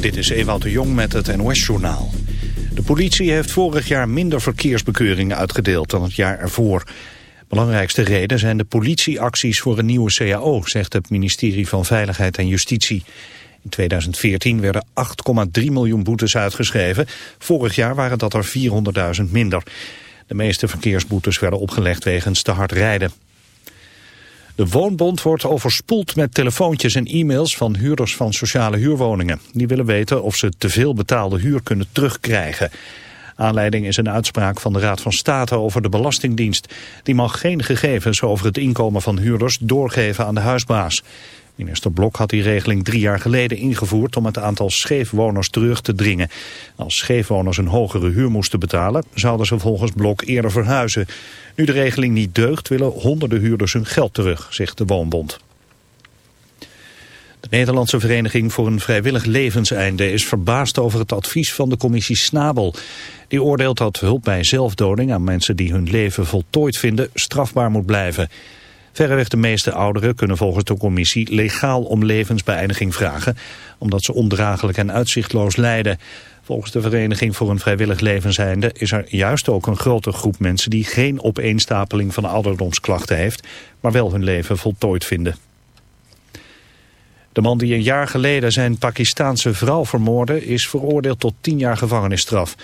Dit is Ewout de Jong met het NOS-journaal. De politie heeft vorig jaar minder verkeersbekeuringen uitgedeeld dan het jaar ervoor. Belangrijkste reden zijn de politieacties voor een nieuwe CAO, zegt het ministerie van Veiligheid en Justitie. In 2014 werden 8,3 miljoen boetes uitgeschreven. Vorig jaar waren dat er 400.000 minder. De meeste verkeersboetes werden opgelegd wegens te hard rijden. De Woonbond wordt overspoeld met telefoontjes en e-mails van huurders van sociale huurwoningen. Die willen weten of ze te veel betaalde huur kunnen terugkrijgen. Aanleiding is een uitspraak van de Raad van State over de Belastingdienst. Die mag geen gegevens over het inkomen van huurders doorgeven aan de huisbaas. Minister Blok had die regeling drie jaar geleden ingevoerd om het aantal scheefwoners terug te dringen. Als scheefwoners een hogere huur moesten betalen, zouden ze volgens Blok eerder verhuizen. Nu de regeling niet deugt, willen honderden huurders hun geld terug, zegt de Woonbond. De Nederlandse Vereniging voor een Vrijwillig Levenseinde is verbaasd over het advies van de commissie Snabel. Die oordeelt dat hulp bij zelfdoding aan mensen die hun leven voltooid vinden strafbaar moet blijven. Verreweg de meeste ouderen kunnen volgens de commissie legaal om levensbeëindiging vragen, omdat ze ondraaglijk en uitzichtloos lijden. Volgens de Vereniging voor een Vrijwillig Levenseinde is er juist ook een grote groep mensen die geen opeenstapeling van ouderdomsklachten heeft, maar wel hun leven voltooid vinden. De man die een jaar geleden zijn Pakistaanse vrouw vermoordde is veroordeeld tot tien jaar gevangenisstraf.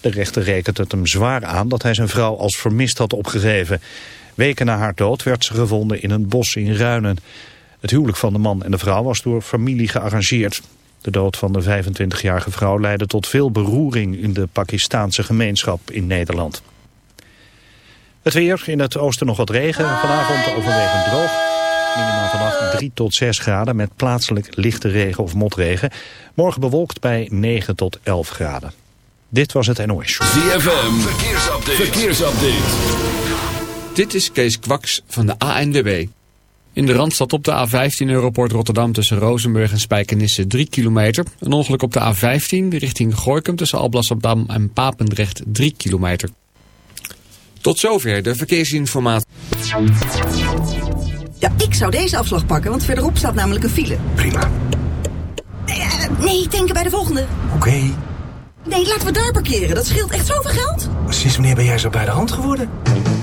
De rechter rekent het hem zwaar aan dat hij zijn vrouw als vermist had opgegeven. Weken na haar dood werd ze gevonden in een bos in Ruinen. Het huwelijk van de man en de vrouw was door familie gearrangeerd. De dood van de 25-jarige vrouw leidde tot veel beroering in de Pakistaanse gemeenschap in Nederland. Het weer, in het oosten nog wat regen, vanavond overwegend droog. Minimaal vannacht 3 tot 6 graden met plaatselijk lichte regen of motregen. Morgen bewolkt bij 9 tot 11 graden. Dit was het NOS. ZFM, verkeersupdate. verkeersupdate. Dit is Kees Kwaks van de ANWB. In de Randstad op de A15 Europort Rotterdam tussen Rozenburg en Spijkenisse 3 kilometer. Een ongeluk op de A15 richting Gooikum tussen Alblasserdam en Papendrecht 3 kilometer. Tot zover de verkeersinformatie. Ja, ik zou deze afslag pakken, want verderop staat namelijk een file. Prima. Nee, uh, nee denken bij de volgende. Oké. Nee, laten we daar parkeren. Dat scheelt echt zoveel geld. Sinds wanneer ben jij zo bij de hand geworden?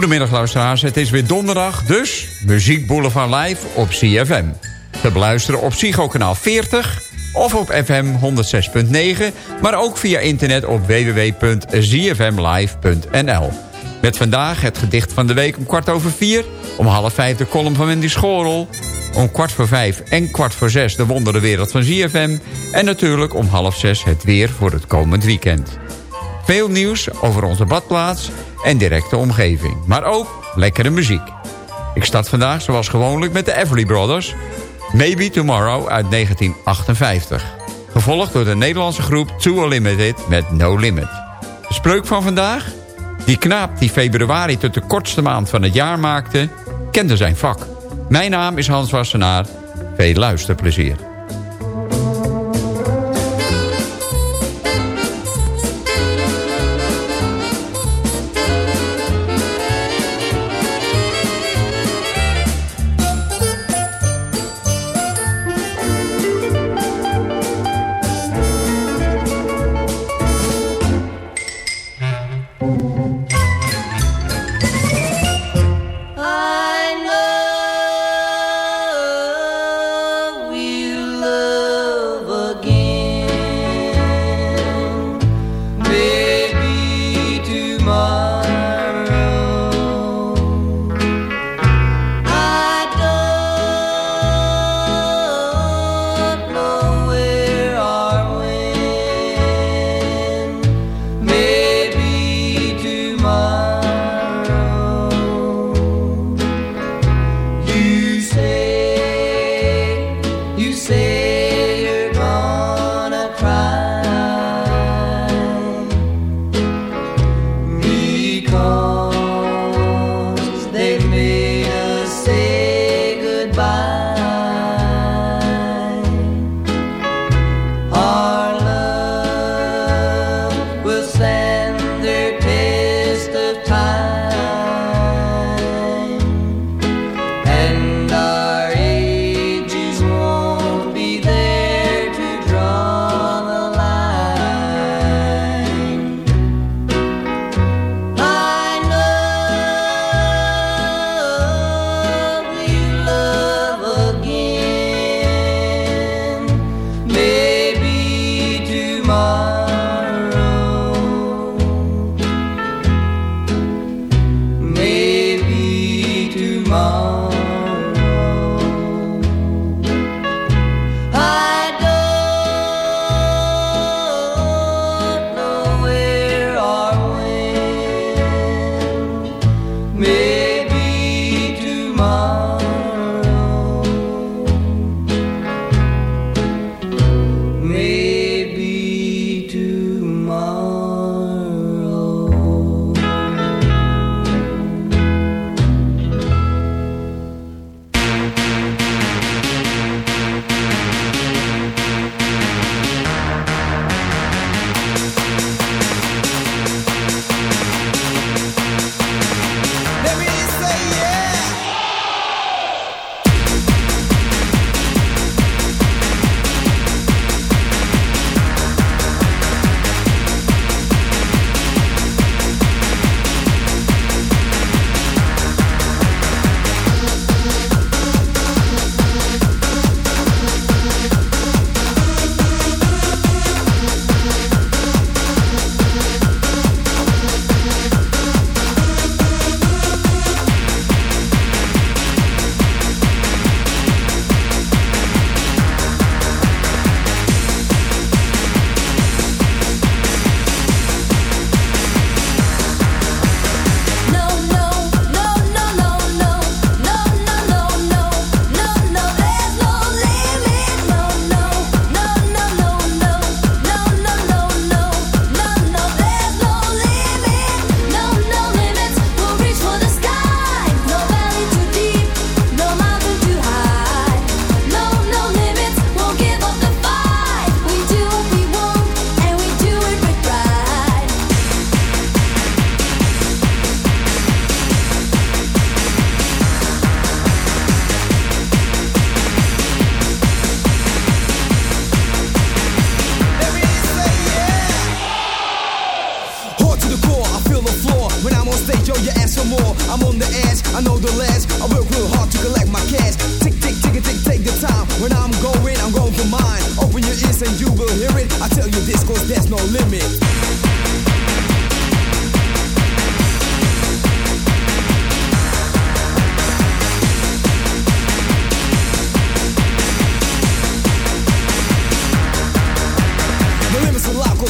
Goedemiddag luisteraars, het is weer donderdag, dus Muziek Boulevard Live op CFM. Te beluisteren op Psycho kanaal 40 of op FM 106.9... maar ook via internet op www.zfmlive.nl. Met vandaag het gedicht van de week om kwart over vier... om half vijf de column van Wendy Schorel... om kwart voor vijf en kwart voor zes de wondere wereld van ZFM... en natuurlijk om half zes het weer voor het komend weekend. Veel nieuws over onze badplaats en directe omgeving. Maar ook lekkere muziek. Ik start vandaag zoals gewoonlijk met de Everly Brothers. Maybe Tomorrow uit 1958. Gevolgd door de Nederlandse groep Too Unlimited met No Limit. Spreuk van vandaag? Die knaap die februari tot de kortste maand van het jaar maakte... kende zijn vak. Mijn naam is Hans Wassenaar. Veel luisterplezier. When I'm on stage, yo, you ask for more. I'm on the edge, I know the last. I work real hard to collect my cash. Tick, tick, tick, tick, take the time. When I'm going, I'm going for mine. Open your ears and you will hear it. I tell you this, cause there's no limit.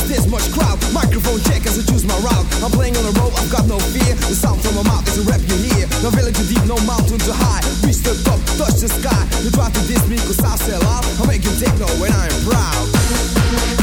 There's much crowd. Microphone check as I choose my route. I'm playing on the road, I've got no fear. The sound from my mouth is a rap you hear. No village too deep, no mountain too high. Reach the top, touch the sky. You try to diss me cause I sell out. I make you techno when I am proud.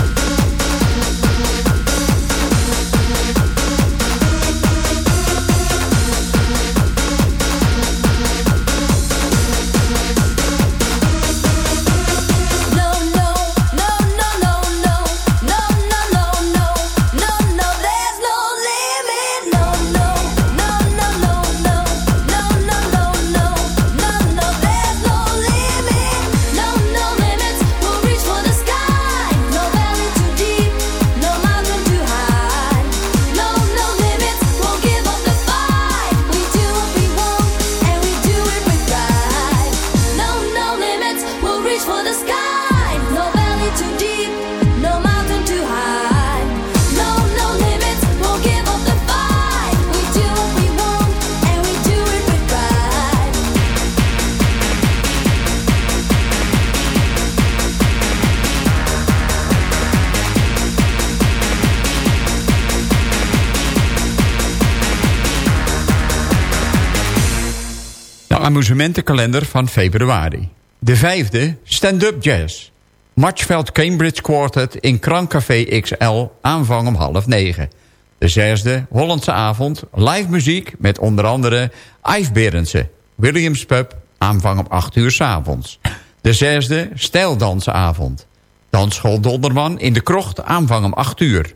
Amusementenkalender van februari. De vijfde, stand-up jazz. Matchveld Cambridge Quartet in Krankcafé XL, aanvang om half negen. De zesde, Hollandse avond, live muziek met onder andere Yves Berendsen. Williams Pub, aanvang om acht uur 's avonds. De zesde, stijldansavond. Dansschool Donderman in de Krocht, aanvang om 8 uur.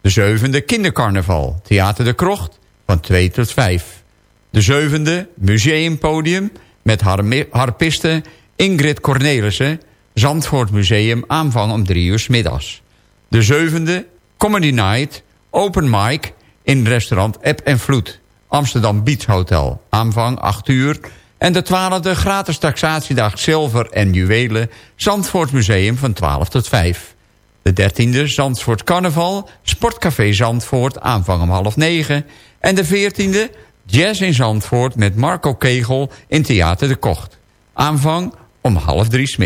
De zevende, kindercarnaval, Theater de Krocht, van 2 tot 5. De zevende, museumpodium met harpiste Ingrid Cornelissen... Zandvoort Museum, aanvang om 3 uur middags. De zevende, Comedy Night, open mic in restaurant App en Vloed. Amsterdam Beach Hotel, aanvang 8 uur. En de twaalfde, gratis taxatiedag zilver en juwelen... Zandvoort Museum van 12 tot 5. De dertiende, Zandvoort Carnaval, Sportcafé Zandvoort, aanvang om half negen. En de veertiende, Jazz in Zandvoort met Marco Kegel in Theater de Kocht. Aanvang om half drie 's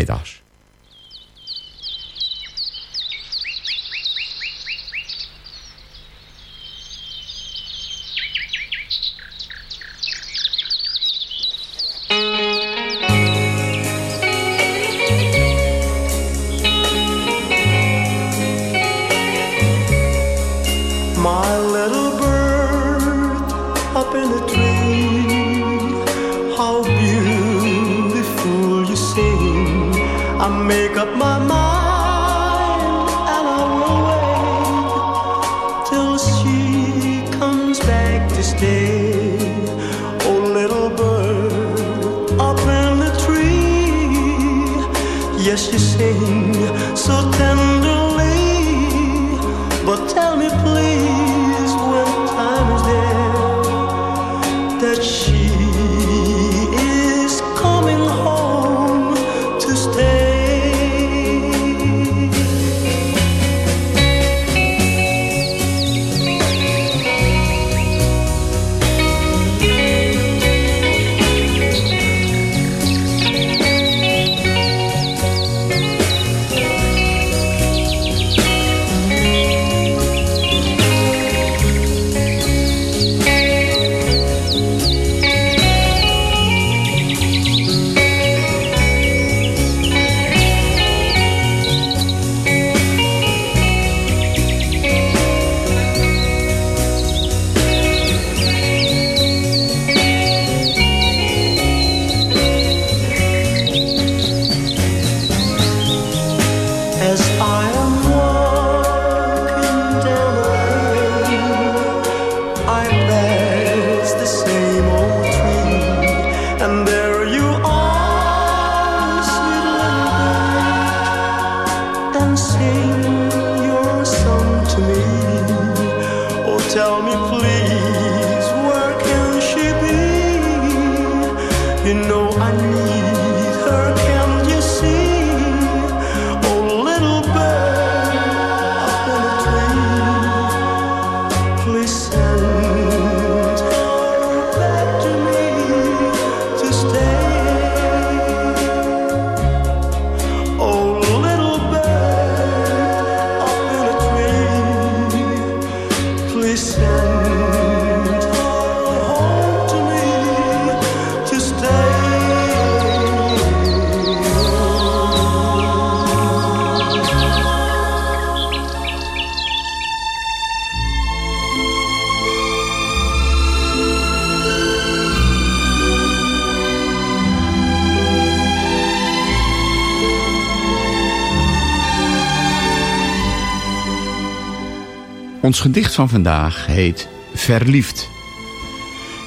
Ons gedicht van vandaag heet Verliefd.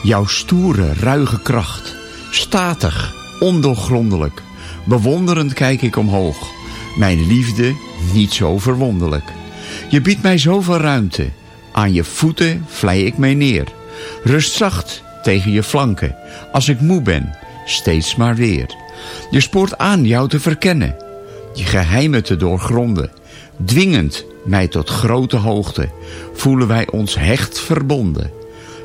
Jouw stoere, ruige kracht, statig, ondoorgrondelijk. Bewonderend kijk ik omhoog. Mijn liefde niet zo verwonderlijk. Je biedt mij zoveel ruimte. Aan je voeten vlei ik mij neer. Rust zacht tegen je flanken. Als ik moe ben, steeds maar weer. Je spoort aan jou te verkennen. Je geheimen te doorgronden. Dwingend mij tot grote hoogte. Voelen wij ons hecht verbonden.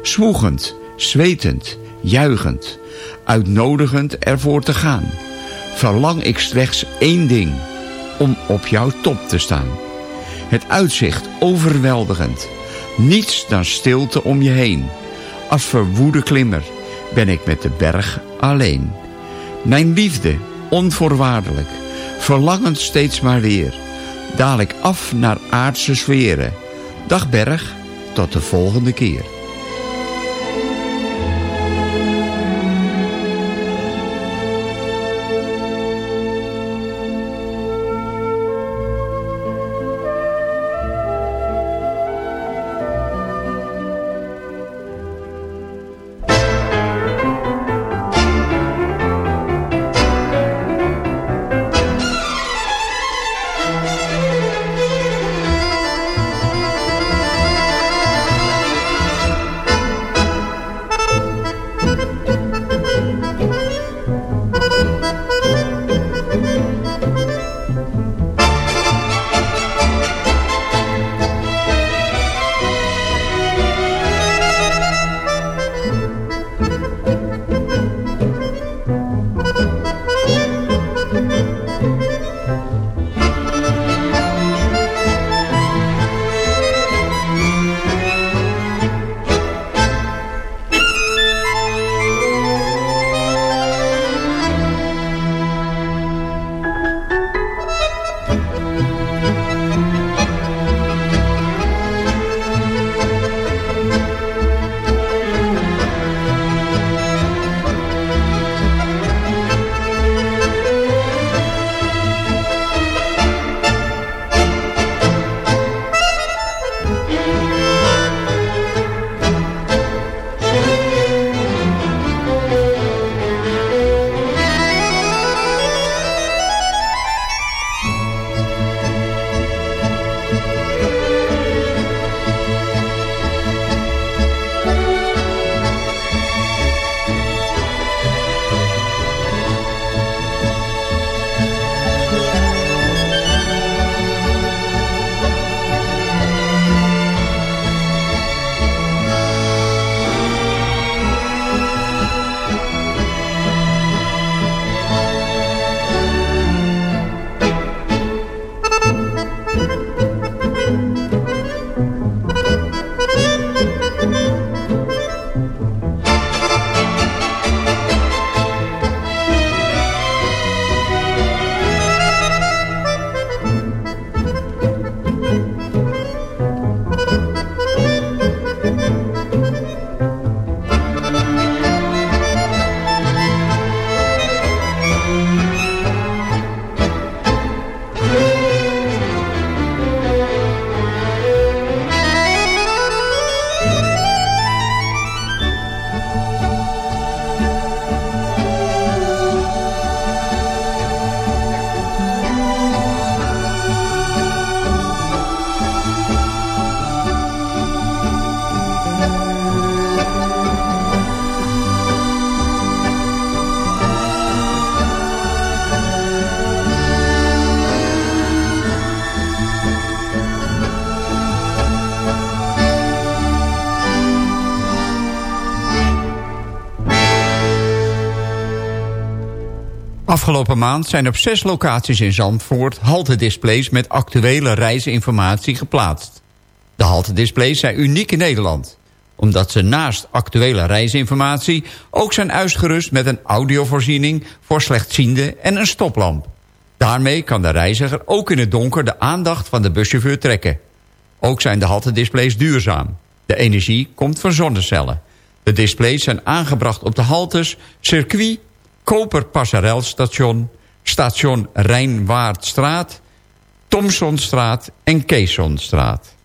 Zwoegend, zwetend, juichend. Uitnodigend ervoor te gaan. Verlang ik slechts één ding. Om op jouw top te staan. Het uitzicht overweldigend. Niets dan stilte om je heen. Als verwoede klimmer ben ik met de berg alleen. Mijn liefde, onvoorwaardelijk, verlangend steeds maar weer. Daal ik af naar aardse sferen. Dag berg, tot de volgende keer. Afgelopen maand zijn op zes locaties in Zandvoort... haltedisplays met actuele reisinformatie geplaatst. De haltedisplays zijn uniek in Nederland omdat ze naast actuele reisinformatie... ook zijn uitgerust met een audiovoorziening voor slechtzienden en een stoplamp. Daarmee kan de reiziger ook in het donker de aandacht van de buschauffeur trekken. Ook zijn de haltedisplays duurzaam. De energie komt van zonnecellen. De displays zijn aangebracht op de haltes, circuit Koper Koperpasserelstation, station Rijnwaardstraat, Thomsonstraat en Keesonstraat.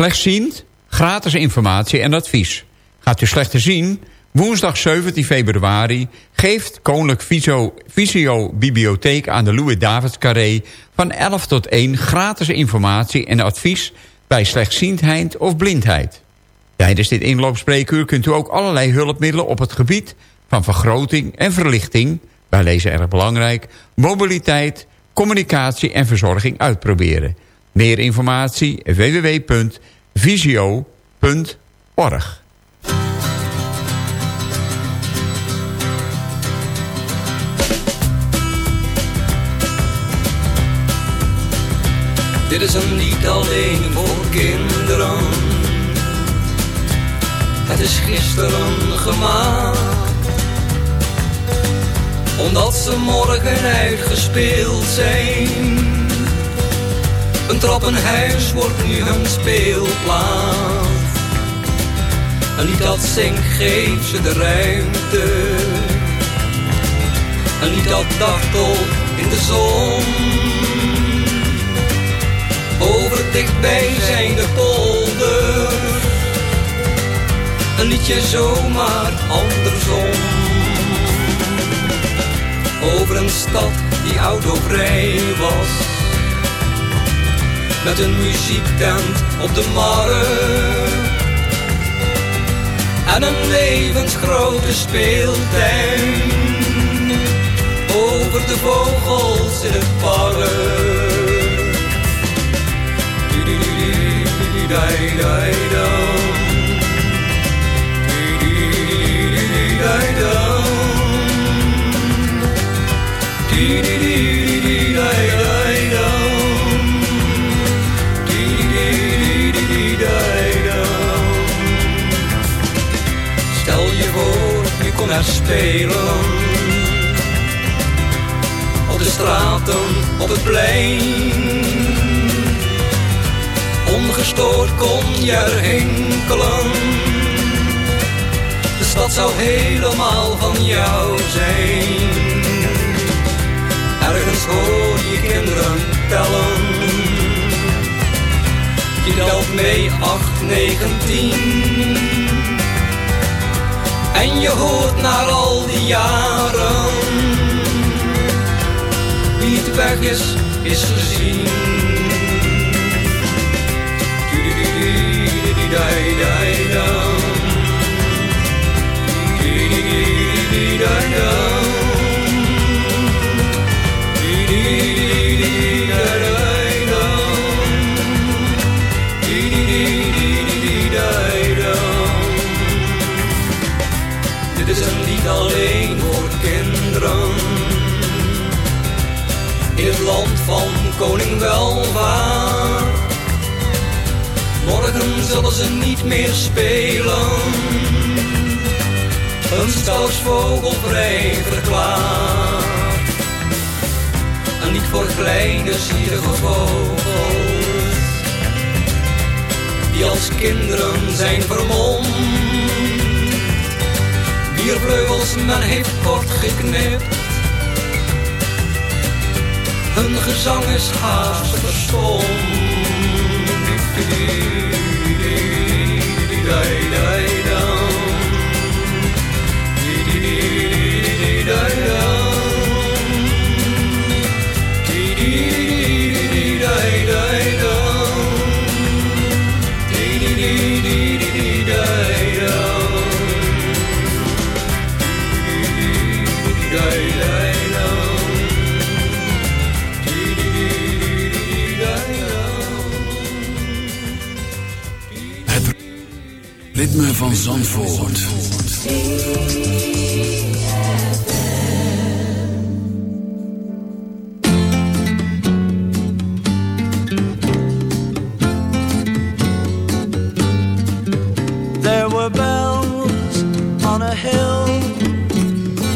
Slechtziend, gratis informatie en advies. Gaat u slechter zien? Woensdag 17 februari geeft Koninklijk Visio, Bibliotheek aan de Louis Davids Carré van 11 tot 1 gratis informatie en advies bij slechtziendheid of blindheid. Tijdens dit inloopspreekuur kunt u ook allerlei hulpmiddelen op het gebied van vergroting en verlichting, wij lezen erg belangrijk, mobiliteit, communicatie en verzorging uitproberen. Meer informatie www.visio.org. Dit is een lied alleen voor kinderen. Het is gisteren gemaakt. Omdat ze morgen uitgespeeld zijn. Een trappenhuis wordt nu hun speelplaats. Een lied dat zingt geeft ze de ruimte. Een lied dat dartelt in de zon. Over dichtbijzijnde polder. Een liedje zomaar andersom. Over een stad die autovrij was. Met een muziektent op de markt. En een levensgrote speeltuin. Over de vogels in het park. Stel spelen. Op de straten, op het plein ongestoord kon je er hinkelen. De stad zou helemaal van jou zijn. Ergens hoor je kinderen tellen. Je telt mee 8, 9, 10. En je hoort naar al die jaren. Wie het weg is, is gezien. Van koning welvaart. Morgen zullen ze niet meer spelen. Een stadsvogel vrij verklaard. En niet voor kleine zierige vogels. Die als kinderen zijn vermomd. Wier vleugels men heeft kort geknipt. Hun gezang is haast verstomd. Ritme van Zandvoort. There were bells on a hill,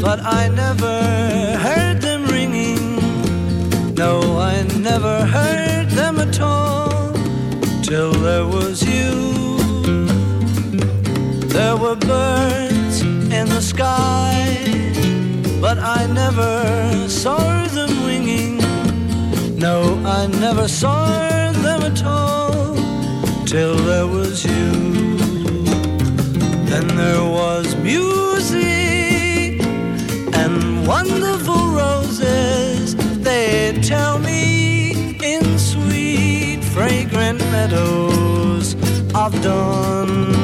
but I never sky, but I never saw them winging. No, I never saw them at all till there was you. Then there was music and wonderful roses. They tell me in sweet, fragrant meadows of dawn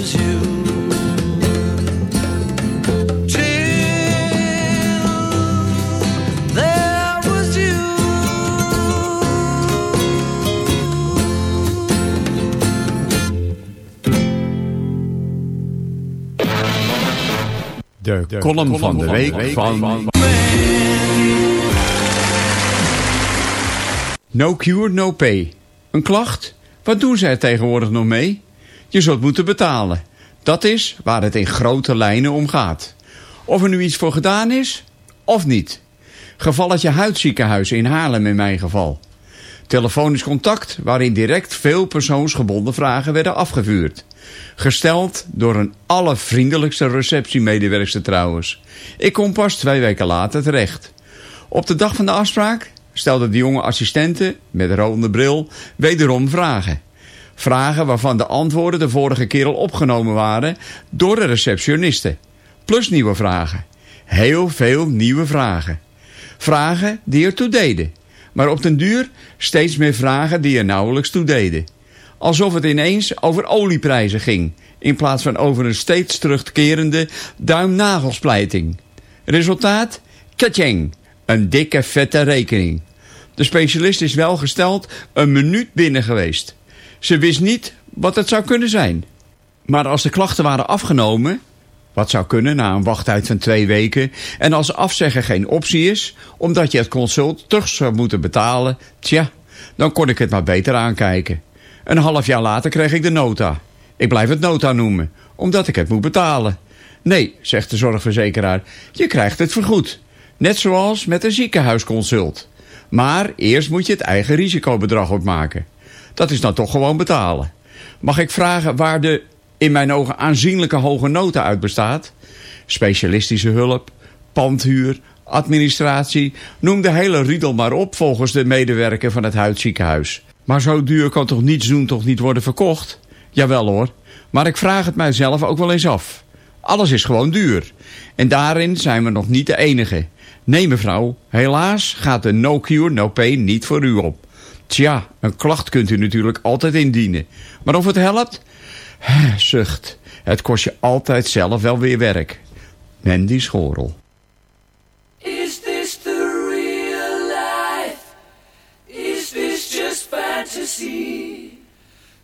There was you. De, column van de week van... No cure, no pay. Een klacht? Wat doen ze er tegenwoordig nog mee? Je zult moeten betalen. Dat is waar het in grote lijnen om gaat. Of er nu iets voor gedaan is, of niet. Gevalletje huidziekenhuis in Haarlem in mijn geval. Telefonisch contact waarin direct veel persoonsgebonden vragen werden afgevuurd. Gesteld door een allervriendelijkste receptiemedewerkster trouwens. Ik kom pas twee weken later terecht. Op de dag van de afspraak stelde de jonge assistente met rode bril wederom vragen. Vragen waarvan de antwoorden de vorige keer al opgenomen waren door de receptioniste. Plus nieuwe vragen. Heel veel nieuwe vragen. Vragen die ertoe deden. Maar op den duur steeds meer vragen die er nauwelijks toe deden. Alsof het ineens over olieprijzen ging, in plaats van over een steeds terugkerende duimnagelsplijting. Resultaat? Katjeng, Een dikke vette rekening. De specialist is wel gesteld een minuut binnen geweest. Ze wist niet wat het zou kunnen zijn. Maar als de klachten waren afgenomen, wat zou kunnen na een wachttijd van twee weken, en als afzeggen geen optie is, omdat je het consult terug zou moeten betalen, tja, dan kon ik het maar beter aankijken. Een half jaar later kreeg ik de nota. Ik blijf het nota noemen, omdat ik het moet betalen. Nee, zegt de zorgverzekeraar, je krijgt het vergoed. Net zoals met een ziekenhuisconsult. Maar eerst moet je het eigen risicobedrag opmaken. Dat is dan toch gewoon betalen. Mag ik vragen waar de in mijn ogen aanzienlijke hoge nota uit bestaat? Specialistische hulp, pandhuur, administratie, noem de hele riedel maar op volgens de medewerker van het huidziekenhuis. Maar zo duur kan toch niets doen toch niet worden verkocht? Jawel hoor, maar ik vraag het mijzelf ook wel eens af. Alles is gewoon duur. En daarin zijn we nog niet de enige. Nee mevrouw, helaas gaat de no cure no pay niet voor u op. Tja, een klacht kunt u natuurlijk altijd indienen. Maar of het helpt? Zucht, het kost je altijd zelf wel weer werk. Mandy Schorel. Is this the real life? Is this just fantasy?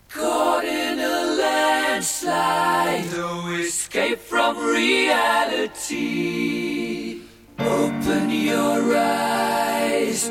Caught in a landslide, no escape from reality. Open your eyes,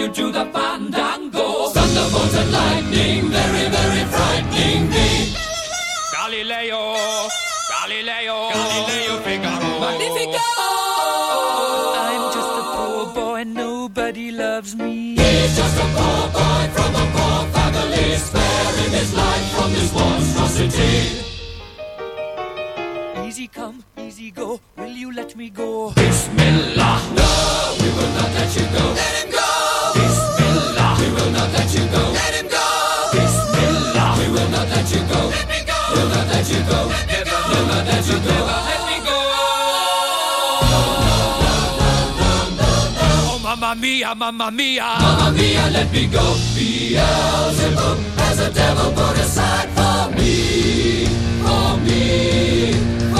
you do the fandango? Thunderbolt and lightning, very, very frightening me. Galileo, Galileo, Galileo Figaro. Magnifico! I'm just a poor boy, and nobody loves me. He's just a poor boy from a poor family, sparing his life from this monstrosity. Easy come, easy go. Will you let me go? Bismillah. No, we will not let you go. Let him go. go, never, never let you go. Never let me go. Oh, mamma mia, mamma mia. Mamma mia, let me go. Beelzebub has a devil put aside for me, for me, for me.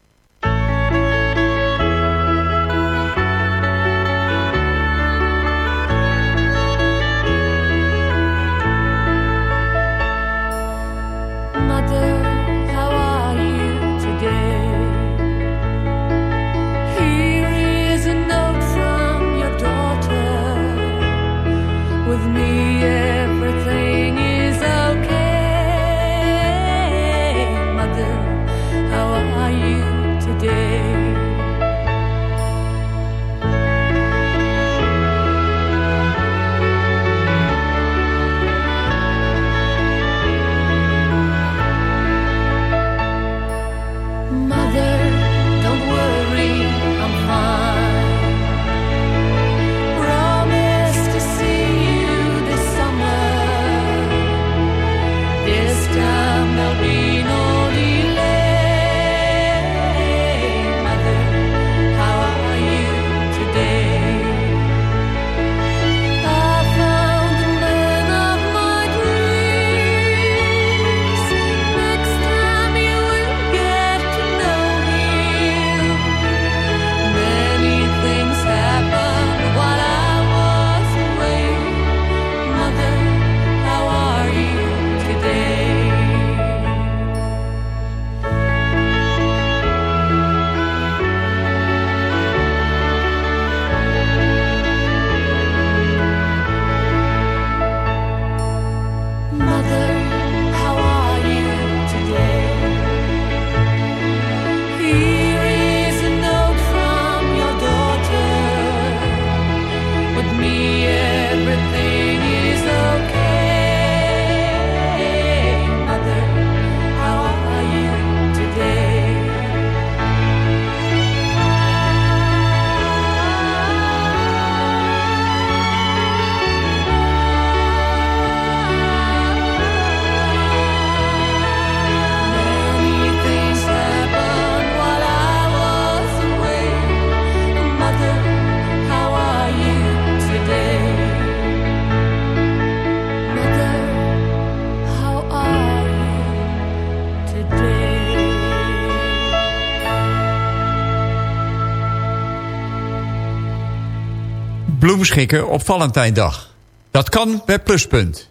beschikken op Valentijndag. Dat kan bij Pluspunt.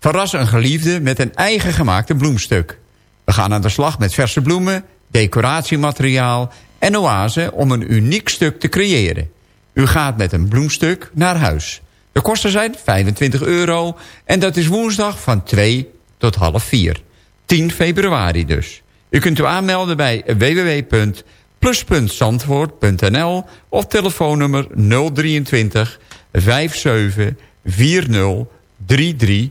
Verras een geliefde met een eigen gemaakte bloemstuk. We gaan aan de slag met verse bloemen, decoratiemateriaal en oase om een uniek stuk te creëren. U gaat met een bloemstuk naar huis. De kosten zijn 25 euro en dat is woensdag van 2 tot half 4. 10 februari dus. U kunt u aanmelden bij www plus.zandvoort.nl of telefoonnummer 023 57 40 330.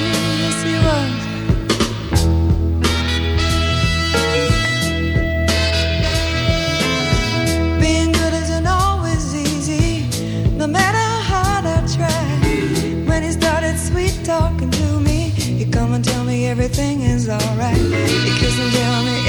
everything is alright. You kiss and tell me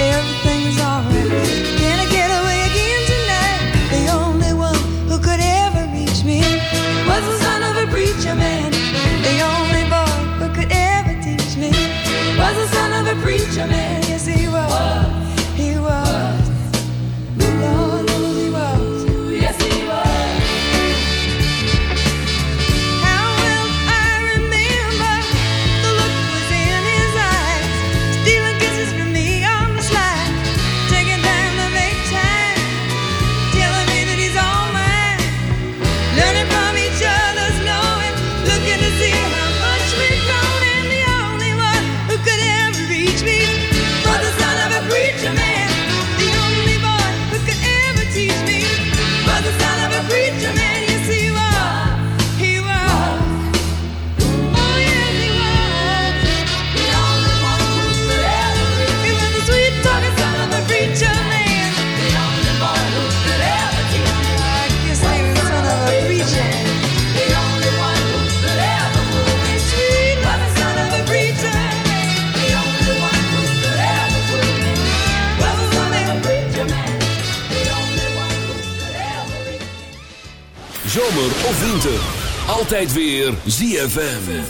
zomer of winter. Altijd weer ZFM.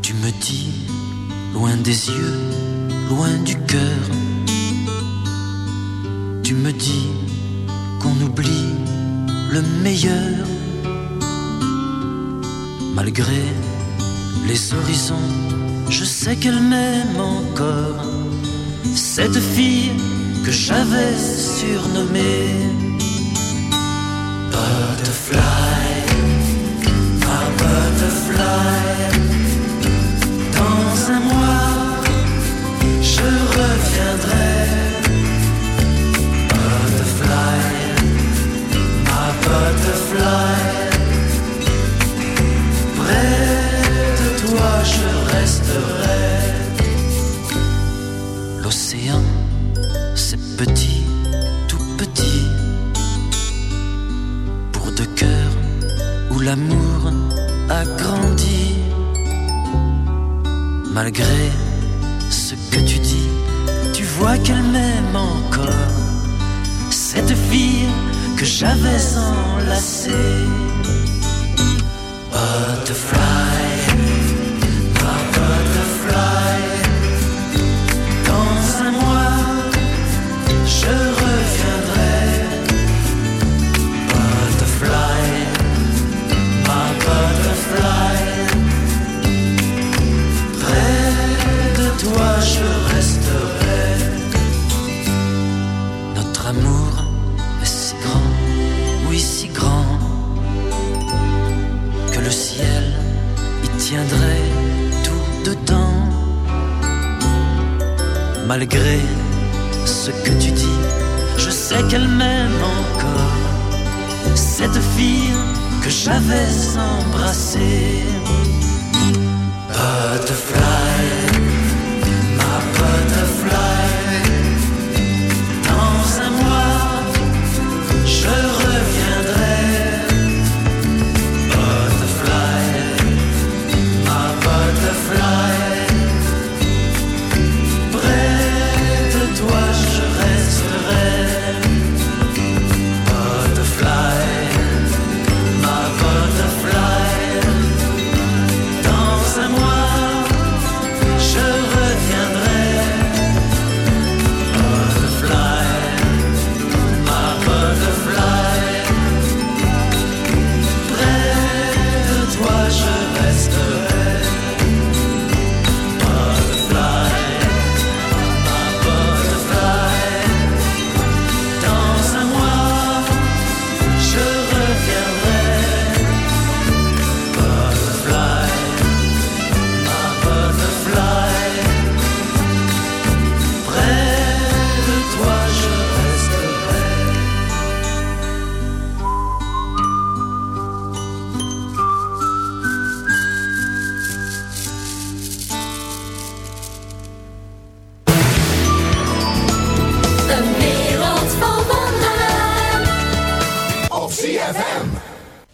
Tu me dis, loin des yeux, loin du cœur. Tu me dis qu'on oublie le meilleur. Malgré les horizons, je sais qu'elle m'aime encore cette fille que j'avais surnommée Butterfly, ma butterfly. Dans un mois, je reviendrai. Butterfly, ma butterfly. Près de toi, je resterai. petit, tout petit, pour deux cœurs où l'amour a grandi. Malgré ce que tu dis, tu vois qu'elle m'aime encore, cette fille que j'avais enlacée. Butterfly.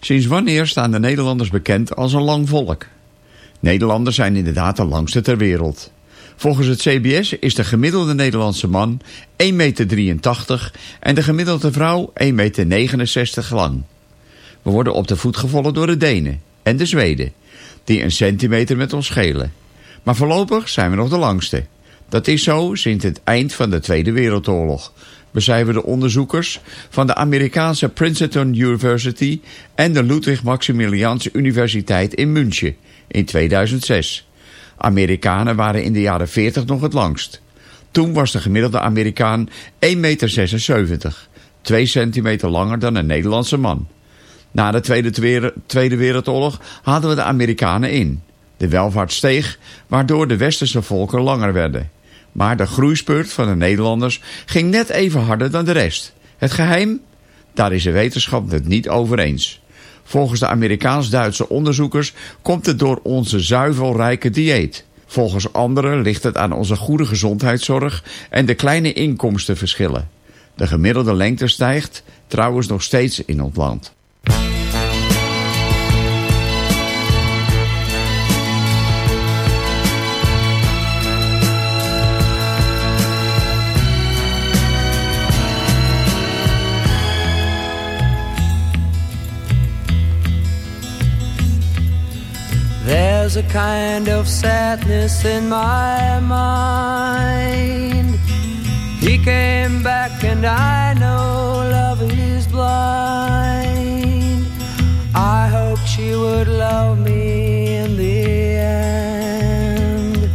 Sinds wanneer staan de Nederlanders bekend als een lang volk? Nederlanders zijn inderdaad de langste ter wereld. Volgens het CBS is de gemiddelde Nederlandse man 1,83 meter en de gemiddelde vrouw 1,69 meter lang. We worden op de voet gevolgd door de Denen en de Zweden, die een centimeter met ons schelen. Maar voorlopig zijn we nog de langste. Dat is zo sinds het eind van de Tweede Wereldoorlog, becijferden onderzoekers van de Amerikaanse Princeton University en de Ludwig Maximilians Universiteit in München in 2006. Amerikanen waren in de jaren 40 nog het langst. Toen was de gemiddelde Amerikaan 1,76 meter, 2 centimeter langer dan een Nederlandse man. Na de Tweede, Tweede- Tweede Wereldoorlog hadden we de Amerikanen in. De welvaart steeg, waardoor de westerse volken langer werden. Maar de groeispurt van de Nederlanders ging net even harder dan de rest. Het geheim? Daar is de wetenschap het niet over eens. Volgens de Amerikaans-Duitse onderzoekers komt het door onze zuivelrijke dieet. Volgens anderen ligt het aan onze goede gezondheidszorg en de kleine inkomstenverschillen. De gemiddelde lengte stijgt trouwens nog steeds in ons land. There's a kind of sadness in my mind. He came back, and I know love is blind. I hoped she would love me in the end.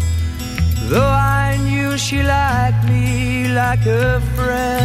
Though I knew she liked me like a friend.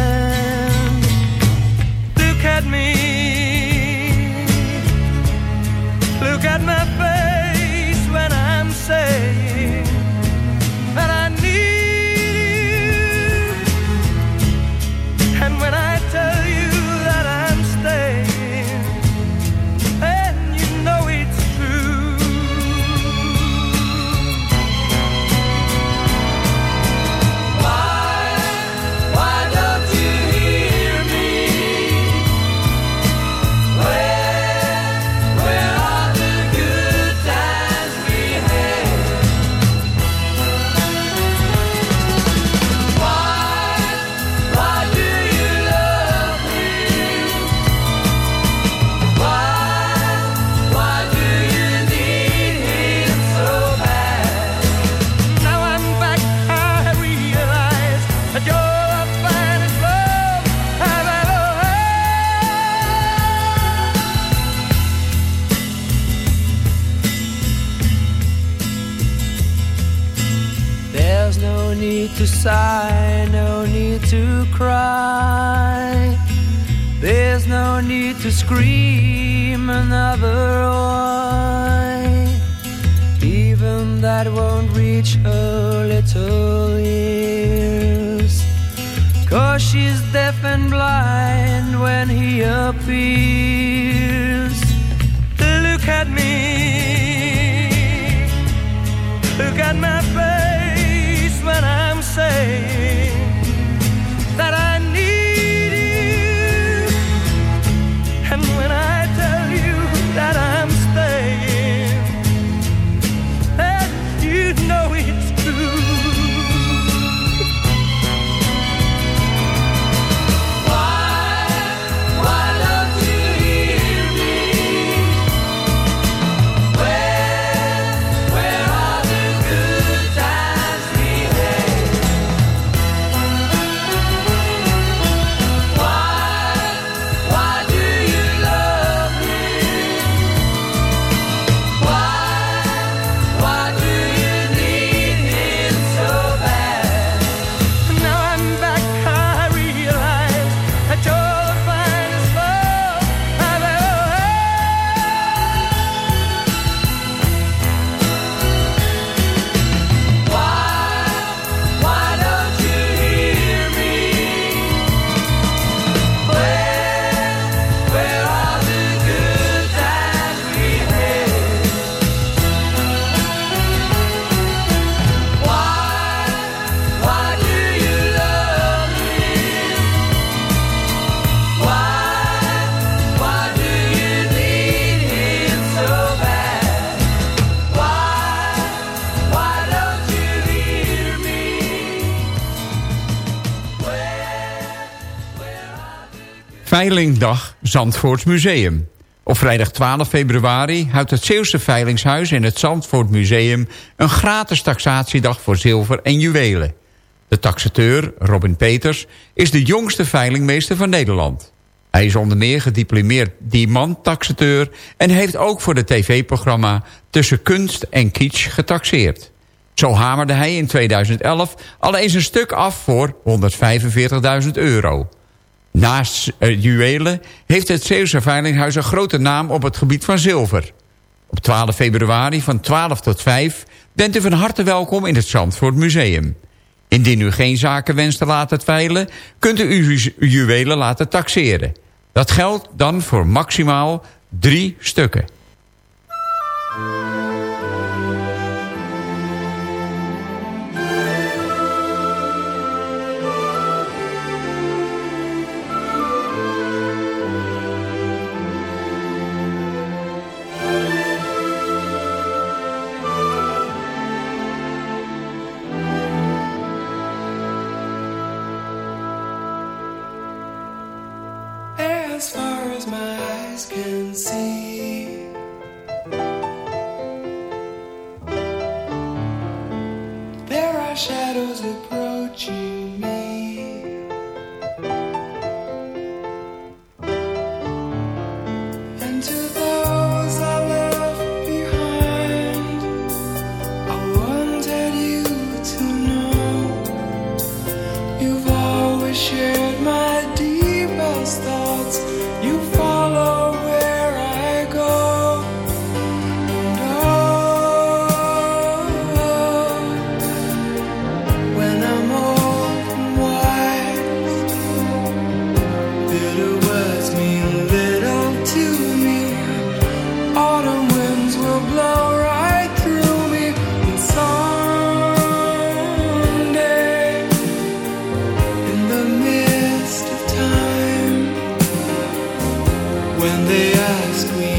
to Veilingdag Zandvoorts Museum. Op vrijdag 12 februari houdt het Zeeuwse Veilingshuis in het Zandvoort Museum... een gratis taxatiedag voor zilver en juwelen. De taxateur, Robin Peters, is de jongste veilingmeester van Nederland. Hij is onder meer gediplomeerd diamant-taxateur... en heeft ook voor de tv-programma Tussen Kunst en Kitsch getaxeerd. Zo hamerde hij in 2011 al eens een stuk af voor 145.000 euro. Naast uh, juwelen heeft het Zeeuwse Veilinghuis een grote naam op het gebied van zilver. Op 12 februari van 12 tot 5 bent u van harte welkom in het Zandvoort Museum. Indien u geen zaken wenst te laten veilen, kunt u uw ju- juwelen laten taxeren. Dat geldt dan voor maximaal drie stukken. When they ask me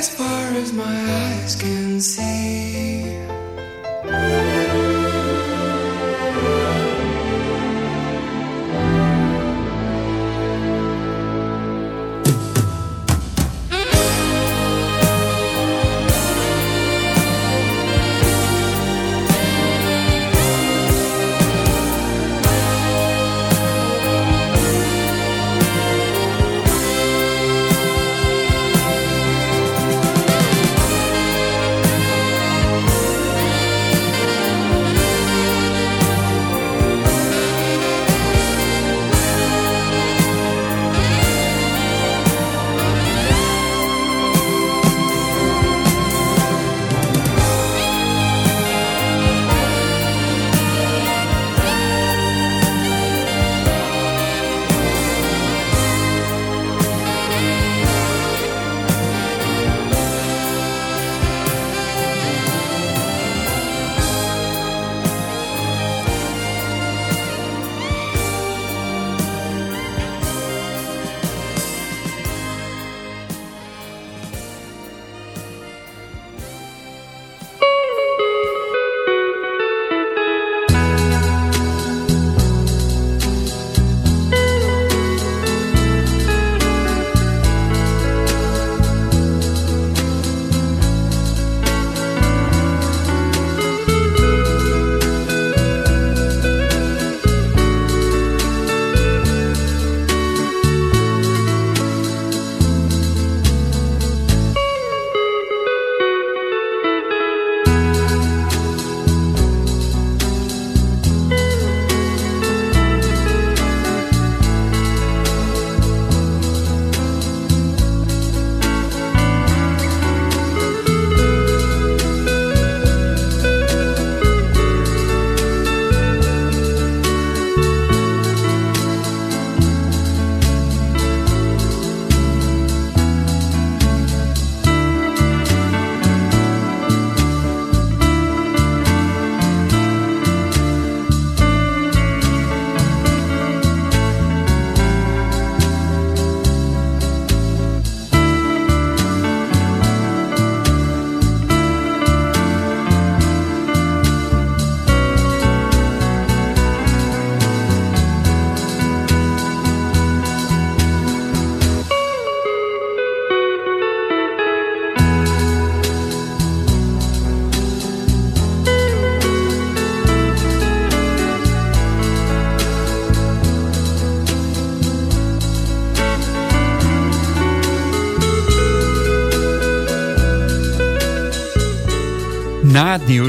as far as my eyes can see.